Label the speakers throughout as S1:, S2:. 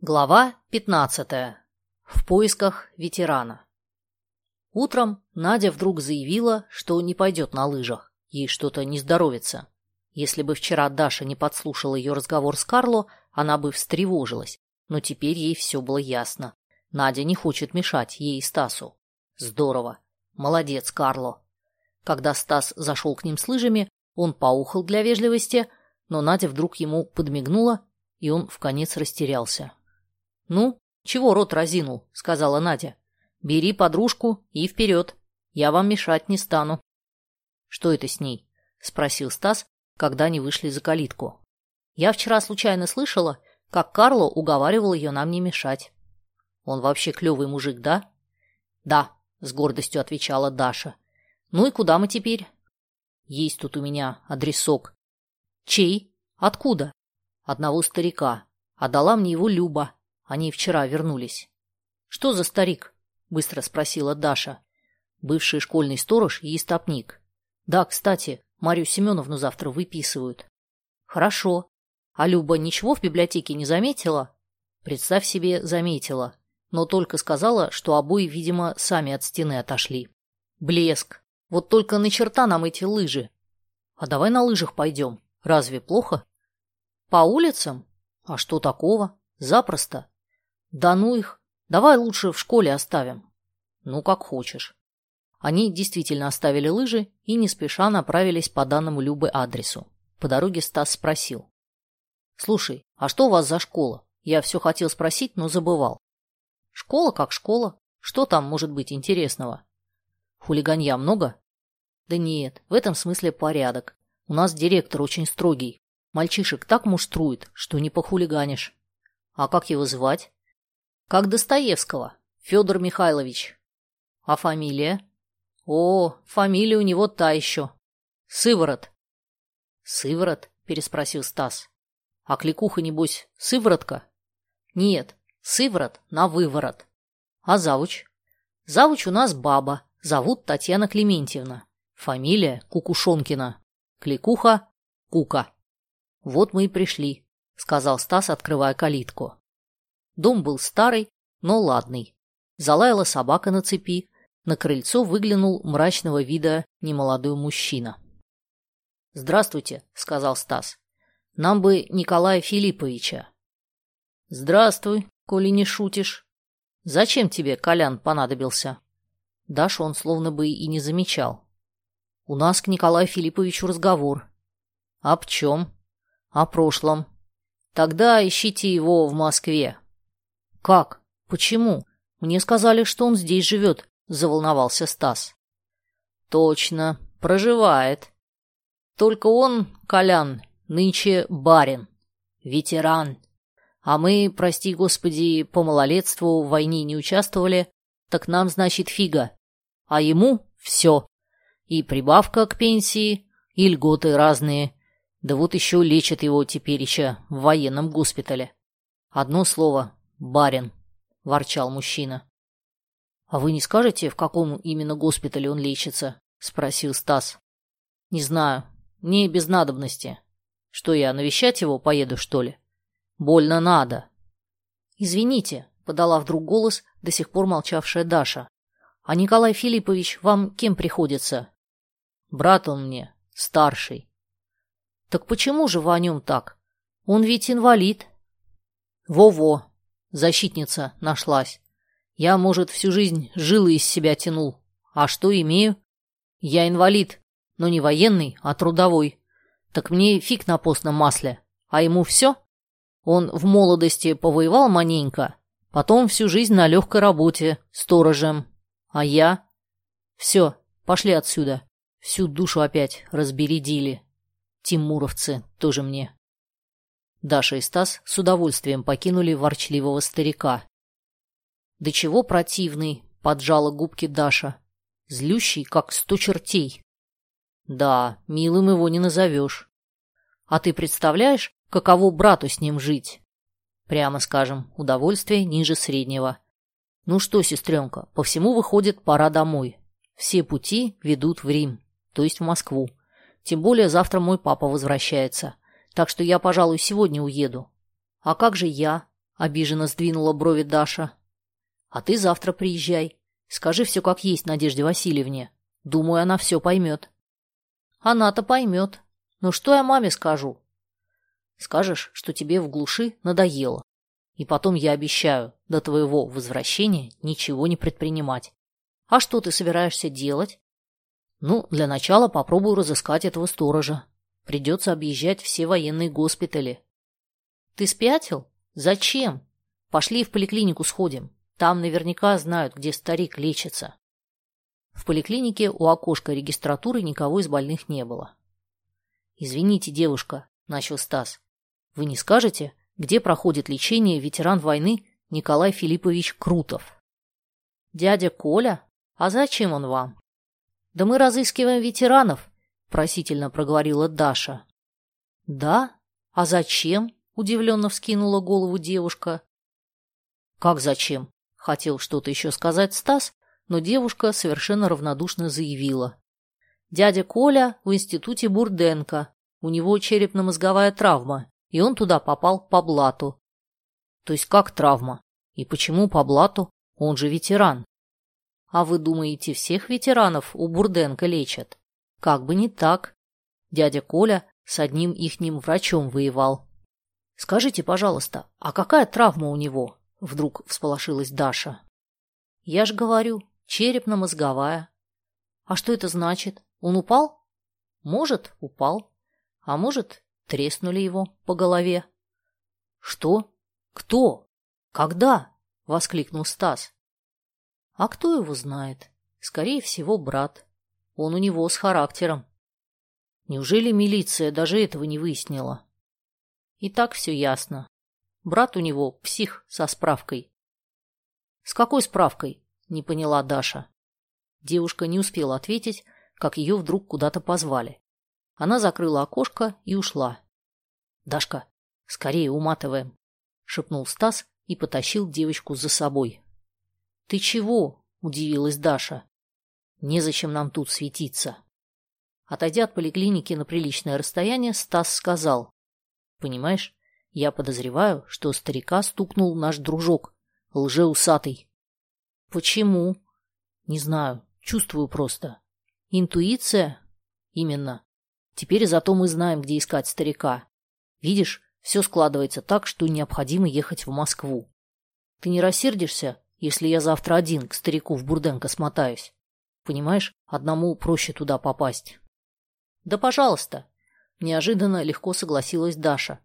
S1: Глава 15. В поисках ветерана. Утром Надя вдруг заявила, что не пойдет на лыжах. Ей что-то не здоровится. Если бы вчера Даша не подслушала ее разговор с Карло, она бы встревожилась. Но теперь ей все было ясно. Надя не хочет мешать ей и Стасу. Здорово. Молодец, Карло. Когда Стас зашел к ним с лыжами, он поухал для вежливости, но Надя вдруг ему подмигнула, и он вконец растерялся. «Ну, чего рот разинул?» — сказала Надя. «Бери подружку и вперед. Я вам мешать не стану». «Что это с ней?» — спросил Стас, когда они вышли за калитку. «Я вчера случайно слышала, как Карло уговаривал ее нам не мешать». «Он вообще клевый мужик, да?» «Да», — с гордостью отвечала Даша. «Ну и куда мы теперь?» «Есть тут у меня адресок». «Чей? Откуда?» «Одного старика. А мне его Люба. Они вчера вернулись. «Что за старик?» — быстро спросила Даша. «Бывший школьный сторож и истопник. Да, кстати, Марию Семеновну завтра выписывают». «Хорошо. А Люба ничего в библиотеке не заметила?» «Представь себе, заметила. Но только сказала, что обои, видимо, сами от стены отошли. Блеск. Вот только на черта нам эти лыжи. А давай на лыжах пойдем. Разве плохо?» «По улицам? А что такого? Запросто. Да ну их. Давай лучше в школе оставим. Ну, как хочешь. Они действительно оставили лыжи и не спеша направились по данному Любы адресу. По дороге Стас спросил. «Слушай, а что у вас за школа? Я все хотел спросить, но забывал». «Школа как школа. Что там может быть интересного?» «Хулиганья много?» «Да нет, в этом смысле порядок. У нас директор очень строгий. Мальчишек так муштрует, что не похулиганишь». «А как его звать?» Как Достоевского. Федор Михайлович. А фамилия? О, фамилия у него та еще. Сыворот. Сыворот? Переспросил Стас. А кликуха, небось, сыворотка? Нет, сыворот на выворот. А завуч? Завуч у нас баба. Зовут Татьяна Клементьевна. Фамилия Кукушонкина. Кликуха Кука. Вот мы и пришли, сказал Стас, открывая калитку. Дом был старый, но ладный. Залаяла собака на цепи. На крыльцо выглянул мрачного вида немолодой мужчина. «Здравствуйте», — сказал Стас. «Нам бы Николая Филипповича». «Здравствуй, коли не шутишь. Зачем тебе Колян понадобился?» Дашу он словно бы и не замечал. «У нас к Николаю Филипповичу разговор». «Об чем?» «О прошлом». «Тогда ищите его в Москве. «Как? Почему? Мне сказали, что он здесь живет», — заволновался Стас. «Точно, проживает. Только он, Колян, нынче барин, ветеран. А мы, прости господи, по малолетству в войне не участвовали, так нам, значит, фига. А ему все. И прибавка к пенсии, и льготы разные. Да вот еще лечат его теперь еще в военном госпитале. Одно слово «Барин», — ворчал мужчина. «А вы не скажете, в каком именно госпитале он лечится?» — спросил Стас. «Не знаю. Не без надобности. Что я, навещать его поеду, что ли? Больно надо». «Извините», — подала вдруг голос до сих пор молчавшая Даша. «А Николай Филиппович вам кем приходится?» «Брат он мне, старший». «Так почему же вы о нем так? Он ведь инвалид». «Во-во, Защитница нашлась. Я, может, всю жизнь жилы из себя тянул. А что имею? Я инвалид, но не военный, а трудовой. Так мне фиг на постном масле. А ему все? Он в молодости повоевал маненько, потом всю жизнь на легкой работе, сторожем. А я? Все, пошли отсюда. Всю душу опять разбередили. Тимуровцы тоже мне. Даша и Стас с удовольствием покинули ворчливого старика. «Да чего противный!» — поджала губки Даша. «Злющий, как сто чертей». «Да, милым его не назовешь. А ты представляешь, каково брату с ним жить?» «Прямо скажем, удовольствие ниже среднего». «Ну что, сестренка, по всему выходит, пора домой. Все пути ведут в Рим, то есть в Москву. Тем более завтра мой папа возвращается». Так что я, пожалуй, сегодня уеду. А как же я? обиженно сдвинула брови Даша. А ты завтра приезжай. Скажи все как есть Надежде Васильевне. Думаю, она все поймет. Она-то поймет. Но что я маме скажу? Скажешь, что тебе в глуши надоело. И потом я обещаю до твоего возвращения ничего не предпринимать. А что ты собираешься делать? Ну, для начала попробую разыскать этого сторожа. Придется объезжать все военные госпитали. Ты спятил? Зачем? Пошли в поликлинику сходим. Там наверняка знают, где старик лечится. В поликлинике у окошка регистратуры никого из больных не было. «Извините, девушка», — начал Стас. «Вы не скажете, где проходит лечение ветеран войны Николай Филиппович Крутов?» «Дядя Коля? А зачем он вам?» «Да мы разыскиваем ветеранов», — просительно проговорила Даша. «Да? А зачем?» — удивленно вскинула голову девушка. «Как зачем?» — хотел что-то еще сказать Стас, но девушка совершенно равнодушно заявила. «Дядя Коля в институте Бурденко. У него черепно-мозговая травма, и он туда попал по блату». «То есть как травма? И почему по блату? Он же ветеран». «А вы думаете, всех ветеранов у Бурденко лечат?» «Как бы не так. Дядя Коля с одним ихним врачом воевал». «Скажите, пожалуйста, а какая травма у него?» Вдруг всполошилась Даша. «Я ж говорю, черепно-мозговая. А что это значит? Он упал? Может, упал. А может, треснули его по голове. Что? Кто? Когда? Воскликнул Стас. А кто его знает? Скорее всего, брат. Он у него с характером. Неужели милиция даже этого не выяснила? И так все ясно. Брат у него псих со справкой. С какой справкой? Не поняла Даша. Девушка не успела ответить, как ее вдруг куда-то позвали. Она закрыла окошко и ушла. «Дашка, скорее уматываем», — шепнул Стас и потащил девочку за собой. «Ты чего?» — удивилась Даша. «Незачем нам тут светиться». Отойдя от поликлиники на приличное расстояние, Стас сказал. «Понимаешь, я подозреваю, что старика стукнул наш дружок, лжеусатый. Почему? Не знаю. Чувствую просто. Интуиция? Именно. Теперь зато мы знаем, где искать старика. Видишь, все складывается так, что необходимо ехать в Москву. Ты не рассердишься, если я завтра один к старику в Бурденко смотаюсь? Понимаешь, одному проще туда попасть. Да пожалуйста. Неожиданно легко согласилась Даша.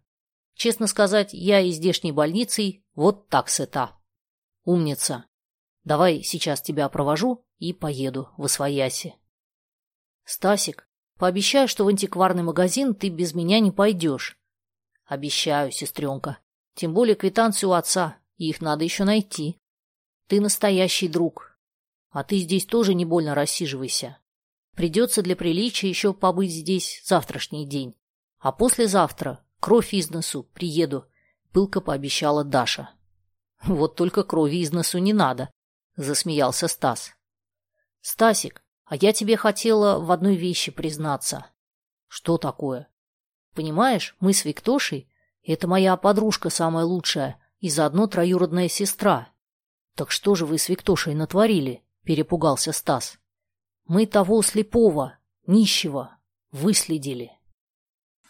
S1: Честно сказать, я из здешней больницы вот так сыта. Умница. Давай сейчас тебя провожу и поеду в Освояси. Стасик, пообещай, что в антикварный магазин ты без меня не пойдешь. Обещаю, сестренка. Тем более квитанцию отца, и их надо еще найти. Ты настоящий друг. А ты здесь тоже не больно рассиживайся. Придется для приличия еще побыть здесь завтрашний день. А послезавтра кровь из носу приеду, пылко пообещала Даша. Вот только крови из носу не надо, — засмеялся Стас. «Стасик, а я тебе хотела в одной вещи признаться». «Что такое?» «Понимаешь, мы с Виктошей — это моя подружка самая лучшая и заодно троюродная сестра». «Так что же вы с Виктошей натворили?» — перепугался Стас. «Мы того слепого, нищего, выследили».